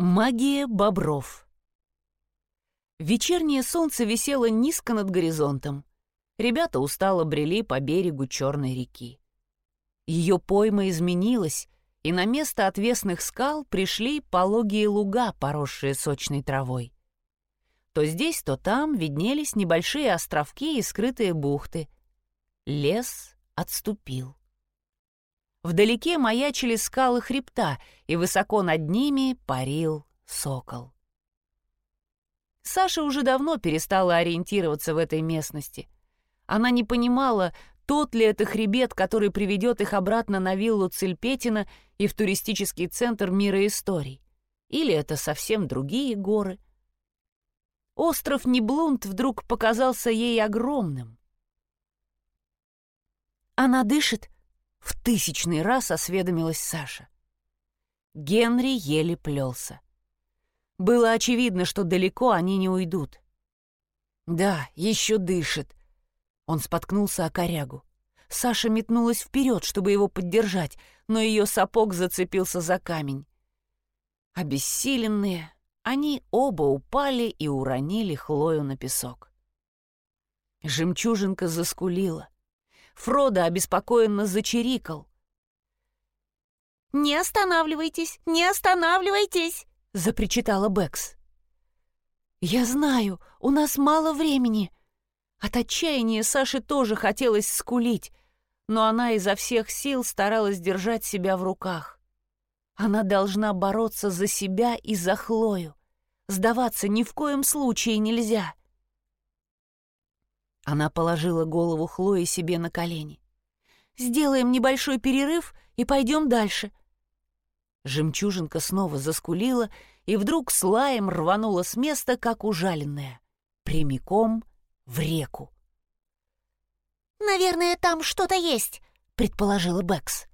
Магия бобров Вечернее солнце висело низко над горизонтом. Ребята устало брели по берегу Черной реки. Ее пойма изменилась, и на место отвесных скал пришли пологие луга, поросшие сочной травой. То здесь, то там виднелись небольшие островки и скрытые бухты. Лес отступил. Вдалеке маячили скалы хребта, и высоко над ними парил сокол. Саша уже давно перестала ориентироваться в этой местности. Она не понимала, тот ли это хребет, который приведет их обратно на виллу Цельпетина и в туристический центр мира историй? Или это совсем другие горы? Остров Неблунд вдруг показался ей огромным. «Она дышит?» — в тысячный раз осведомилась Саша. Генри еле плелся. Было очевидно, что далеко они не уйдут. «Да, еще дышит», он споткнулся о корягу. Саша метнулась вперед, чтобы его поддержать, но ее сапог зацепился за камень. Обессиленные, они оба упали и уронили Хлою на песок. Жемчужинка заскулила. Фродо обеспокоенно зачирикал. «Не останавливайтесь! Не останавливайтесь!» — запричитала Бэкс. «Я знаю, у нас мало времени», от отчаяния Саше тоже хотелось скулить, но она изо всех сил старалась держать себя в руках. Она должна бороться за себя и за Хлою. Сдаваться ни в коем случае нельзя. Она положила голову Хлои себе на колени. «Сделаем небольшой перерыв и пойдем дальше». Жемчужинка снова заскулила и вдруг с лаем рванула с места, как ужаленная, прямиком в реку. «Наверное, там что-то есть», — предположила Бэкс.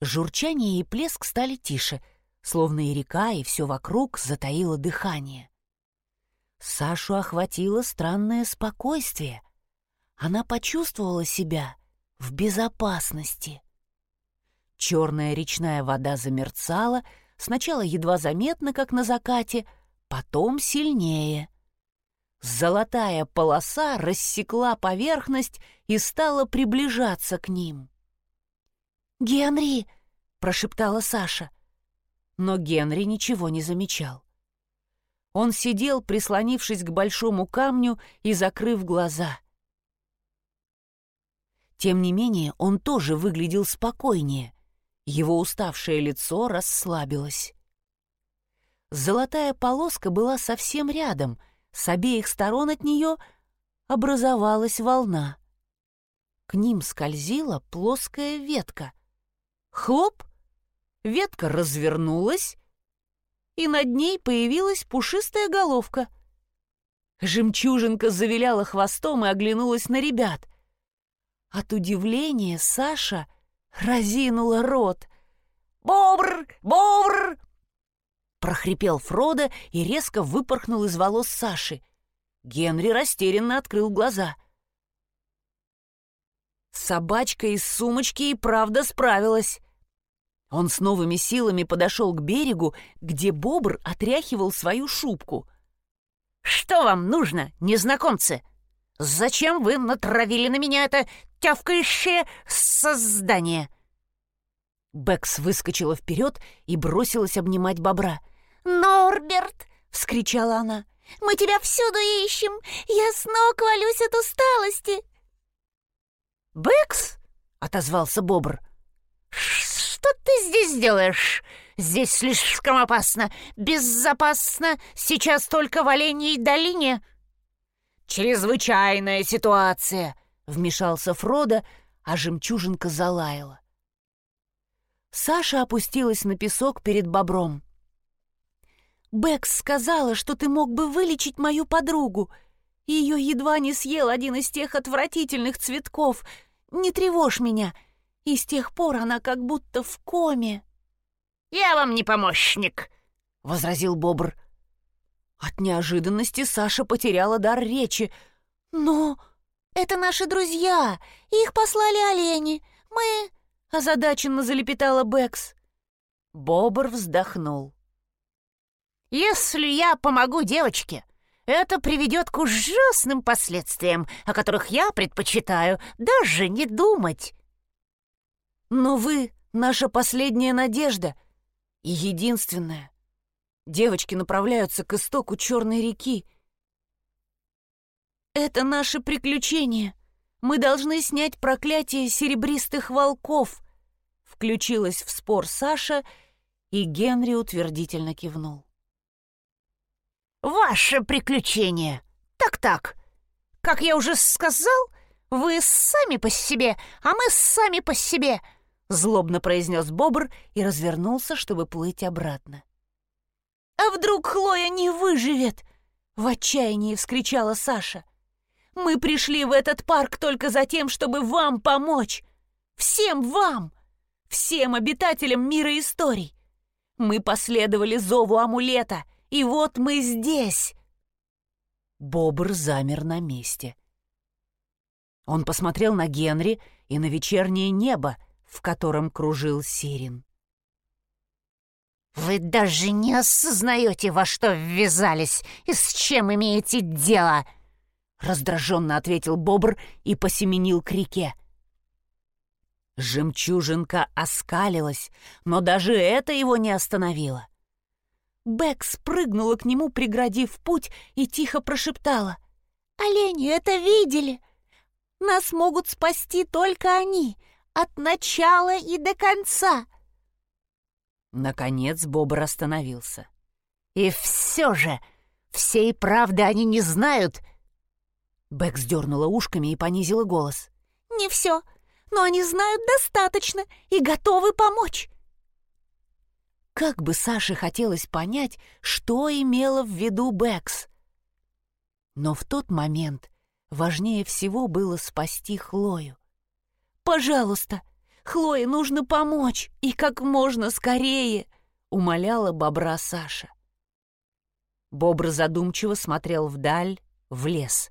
Журчание и плеск стали тише, словно и река, и все вокруг затаило дыхание. Сашу охватило странное спокойствие. Она почувствовала себя в безопасности. Черная речная вода замерцала, сначала едва заметно, как на закате, потом сильнее. Золотая полоса рассекла поверхность и стала приближаться к ним. «Генри!» — прошептала Саша. Но Генри ничего не замечал. Он сидел, прислонившись к большому камню и закрыв глаза. Тем не менее, он тоже выглядел спокойнее. Его уставшее лицо расслабилось. Золотая полоска была совсем рядом — с обеих сторон от нее образовалась волна. К ним скользила плоская ветка. Хлоп! Ветка развернулась, и над ней появилась пушистая головка. Жемчужинка завиляла хвостом и оглянулась на ребят. От удивления Саша разинула рот. «Бобр! Бобр!» прохрипел Фродо и резко выпорхнул из волос Саши. Генри растерянно открыл глаза. Собачка из сумочки и правда справилась. Он с новыми силами подошел к берегу, где бобр отряхивал свою шубку. «Что вам нужно, незнакомцы? Зачем вы натравили на меня это тявкающее создание?» Бэкс выскочила вперед и бросилась обнимать бобра — «Норберт!» — вскричала она. «Мы тебя всюду ищем! Я с ног валюсь от усталости!» «Бэкс!» — отозвался Бобр. «Что ты здесь делаешь? Здесь слишком опасно, безопасно, сейчас только в Оленьей долине». «Чрезвычайная ситуация!» — вмешался Фродо, а жемчужинка залаяла. Саша опустилась на песок перед бобром. Бэкс сказала, что ты мог бы вылечить мою подругу. Ее едва не съел один из тех отвратительных цветков. Не тревожь меня. И с тех пор она как будто в коме». «Я вам не помощник», — возразил Бобр. От неожиданности Саша потеряла дар речи. «Но это наши друзья. Их послали олени. Мы...» — озадаченно залепетала Бэкс. Бобр вздохнул. Если я помогу девочке, это приведет к ужасным последствиям, о которых я предпочитаю даже не думать. Но вы — наша последняя надежда и единственная. Девочки направляются к истоку Черной реки. Это наше приключение. Мы должны снять проклятие серебристых волков. Включилась в спор Саша, и Генри утвердительно кивнул. «Ваше приключение! Так-так! Как я уже сказал, вы сами по себе, а мы сами по себе!» Злобно произнес Бобр и развернулся, чтобы плыть обратно. «А вдруг Хлоя не выживет?» — в отчаянии вскричала Саша. «Мы пришли в этот парк только за тем, чтобы вам помочь! Всем вам! Всем обитателям мира историй! Мы последовали зову амулета, и вот мы здесь!» Бобр замер на месте. Он посмотрел на Генри и на вечернее небо, в котором кружил Сирин. «Вы даже не осознаете, во что ввязались и с чем имеете дело!» Раздраженно ответил Бобр и посеменил к реке. Жемчужинка оскалилась, но даже это его не остановило. Бэк спрыгнула к нему, преградив путь, и тихо прошептала. «Олени это видели! Нас могут спасти только они, от начала и до конца!» Наконец Бобр остановился. «И все же, всей правды они не знают!» Бэк сдернула ушками и понизила голос. «Не все, но они знают достаточно и готовы помочь!» Как бы Саше хотелось понять, что имела в виду Бэкс. Но в тот момент важнее всего было спасти Хлою. «Пожалуйста, Хлое нужно помочь, и как можно скорее!» — умоляла бобра Саша. Бобр задумчиво смотрел вдаль, в лес.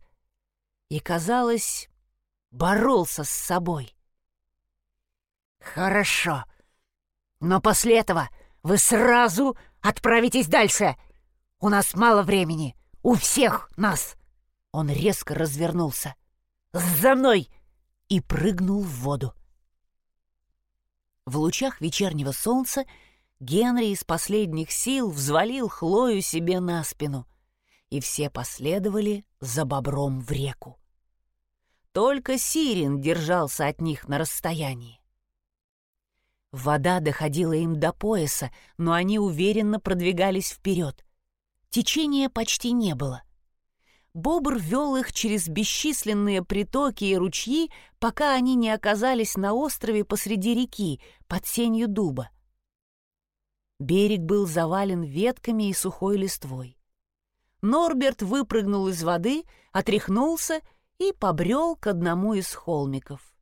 И, казалось, боролся с собой. «Хорошо, но после этого вы сразу отправитесь дальше. У нас мало времени, у всех нас!» Он резко развернулся. «За мной!» И прыгнул в воду. В лучах вечернего солнца Генри из последних сил взвалил Хлою себе на спину, и все последовали за бобром в реку. Только Сирин держался от них на расстоянии. Вода доходила им до пояса, но они уверенно продвигались вперед. Течения почти не было. Бобр вел их через бесчисленные притоки и ручьи, пока они не оказались на острове посреди реки, под сенью дуба. Берег был завален ветками и сухой листвой. Норберт выпрыгнул из воды, отряхнулся и побрел к одному из холмиков.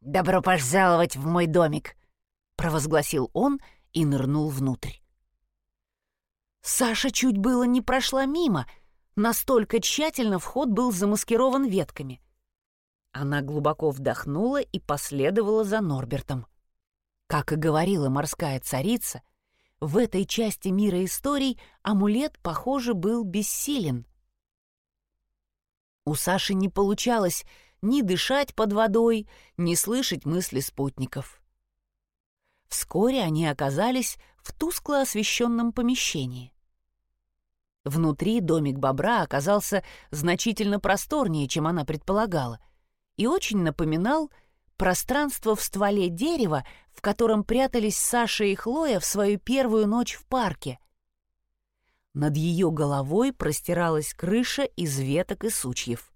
«Добро пожаловать в мой домик!» — провозгласил он и нырнул внутрь. Саша чуть было не прошла мимо — Настолько тщательно вход был замаскирован ветками. Она глубоко вдохнула и последовала за Норбертом. Как и говорила морская царица, в этой части мира историй амулет, похоже, был бессилен. У Саши не получалось ни дышать под водой, ни слышать мысли спутников. Вскоре они оказались в тускло освещенном помещении. Внутри домик бобра оказался значительно просторнее, чем она предполагала, и очень напоминал пространство в стволе дерева, в котором прятались Саша и Хлоя в свою первую ночь в парке. Над ее головой простиралась крыша из веток и сучьев.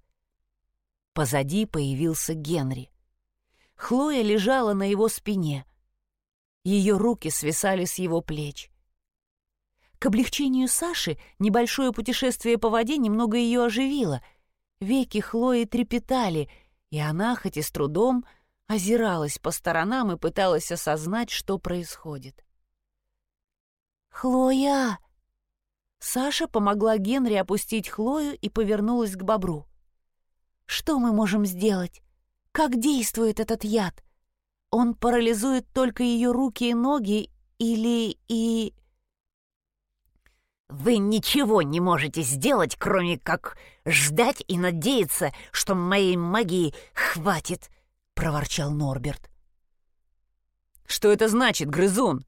Позади появился Генри. Хлоя лежала на его спине. Ее руки свисали с его плеч. К облегчению Саши небольшое путешествие по воде немного ее оживило. Веки Хлои трепетали, и она, хоть и с трудом, озиралась по сторонам и пыталась осознать, что происходит. «Хлоя!» Саша помогла Генри опустить Хлою и повернулась к бобру. «Что мы можем сделать? Как действует этот яд? Он парализует только ее руки и ноги или и...» Вы ничего не можете сделать, кроме как ждать и надеяться, что моей магии хватит, проворчал Норберт. Что это значит, грызун?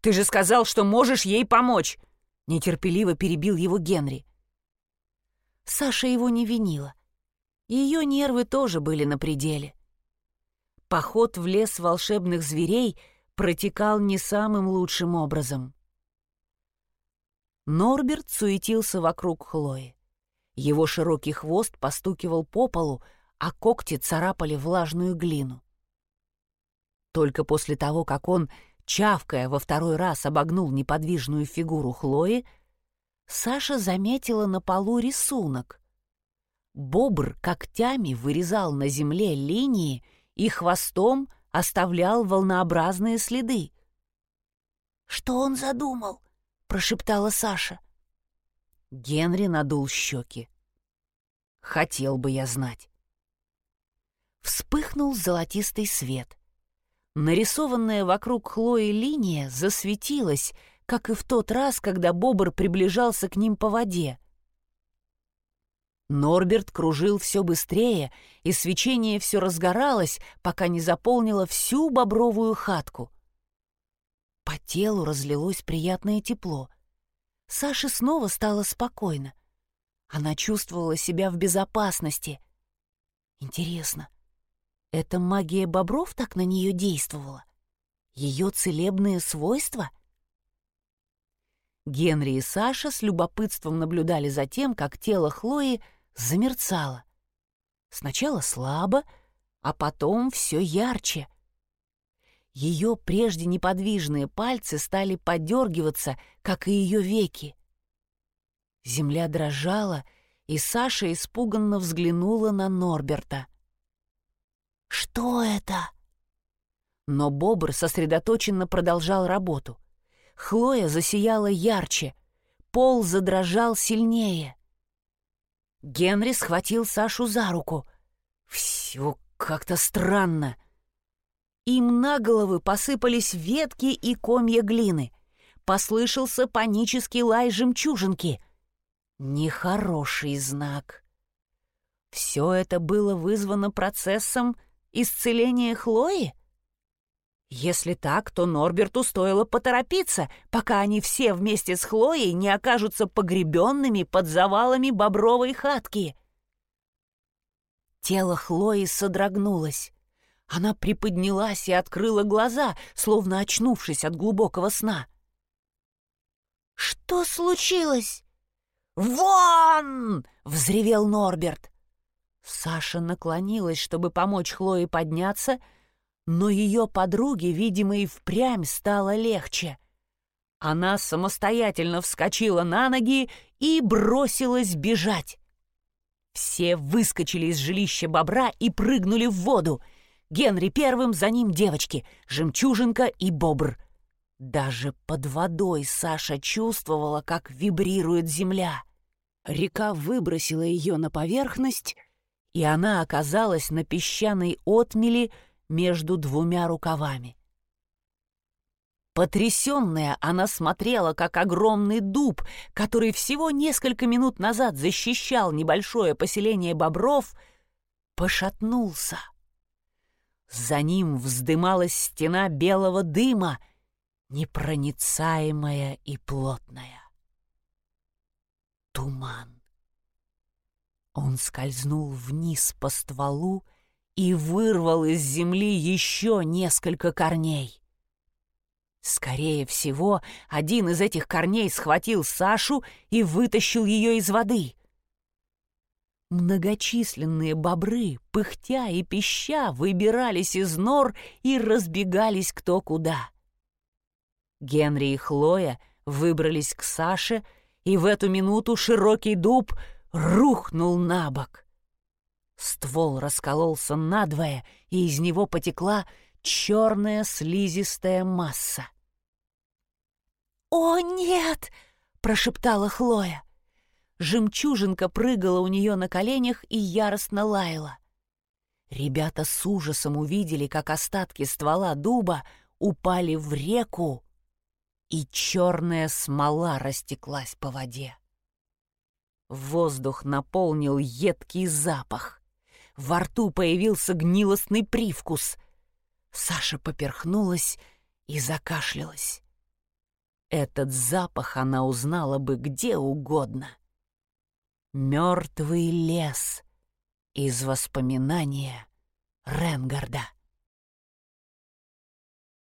Ты же сказал, что можешь ей помочь, нетерпеливо перебил его Генри. Саша его не винила. Ее нервы тоже были на пределе. Поход в лес волшебных зверей протекал не самым лучшим образом. Норберт суетился вокруг Хлои. Его широкий хвост постукивал по полу, а когти царапали влажную глину. Только после того, как он, чавкая во второй раз, обогнул неподвижную фигуру Хлои, Саша заметила на полу рисунок. Бобр когтями вырезал на земле линии и хвостом оставлял волнообразные следы. «Что он задумал?» — прошептала Саша. Генри надул щеки. «Хотел бы я знать». Вспыхнул золотистый свет. Нарисованная вокруг Хлои линия засветилась, как и в тот раз, когда Бобр приближался к ним по воде. Норберт кружил все быстрее, и свечение все разгоралось, пока не заполнило всю бобровую хатку. По телу разлилось приятное тепло. Саше снова стало спокойно. Она чувствовала себя в безопасности. Интересно, эта магия бобров так на нее действовала? Ее целебные свойства? Генри и Саша с любопытством наблюдали за тем, как тело Хлои замерцало. Сначала слабо, а потом все ярче. Ее прежде неподвижные пальцы стали подергиваться, как и ее веки. Земля дрожала, и Саша испуганно взглянула на Норберта. «Что это?» Но Бобр сосредоточенно продолжал работу. Хлоя засияла ярче, пол задрожал сильнее. Генри схватил Сашу за руку. «Все как-то странно», им на головы посыпались ветки и комья глины. Послышался панический лай жемчужинки. Нехороший знак. Все это было вызвано процессом исцеления Хлои? Если так, то Норберту стоило поторопиться, пока они все вместе с Хлоей не окажутся погребенными под завалами бобровой хатки. Тело Хлои содрогнулось. Она приподнялась и открыла глаза, словно очнувшись от глубокого сна. «Что случилось?» «Вон!» — взревел Норберт. Саша наклонилась, чтобы помочь Хлое подняться, но ее подруге, видимо, и впрямь стало легче. Она самостоятельно вскочила на ноги и бросилась бежать. Все выскочили из жилища бобра и прыгнули в воду — Генри первым, за ним девочки, жемчужинка и бобр. Даже под водой Саша чувствовала, как вибрирует земля. Река выбросила ее на поверхность, и она оказалась на песчаной отмели между двумя рукавами. Потрясенная, она смотрела, как огромный дуб, который всего несколько минут назад защищал небольшое поселение бобров, пошатнулся. За ним вздымалась стена белого дыма, непроницаемая и плотная. Туман. Он скользнул вниз по стволу и вырвал из земли еще несколько корней. Скорее всего, один из этих корней схватил Сашу и вытащил ее из воды. Многочисленные бобры, пыхтя и пища, выбирались из нор и разбегались кто куда. Генри и Хлоя выбрались к Саше, и в эту минуту широкий дуб рухнул на бок. Ствол раскололся надвое, и из него потекла черная слизистая масса. «О, нет!» — прошептала Хлоя. Жемчужинка прыгала у нее на коленях и яростно лаяла. Ребята с ужасом увидели, как остатки ствола дуба упали в реку и черная смола растеклась по воде. Воздух наполнил едкий запах. Во рту появился гнилостный привкус. Саша поперхнулась и закашлялась. Этот запах она узнала бы где угодно. Мертвый лес из воспоминания Ренгарда.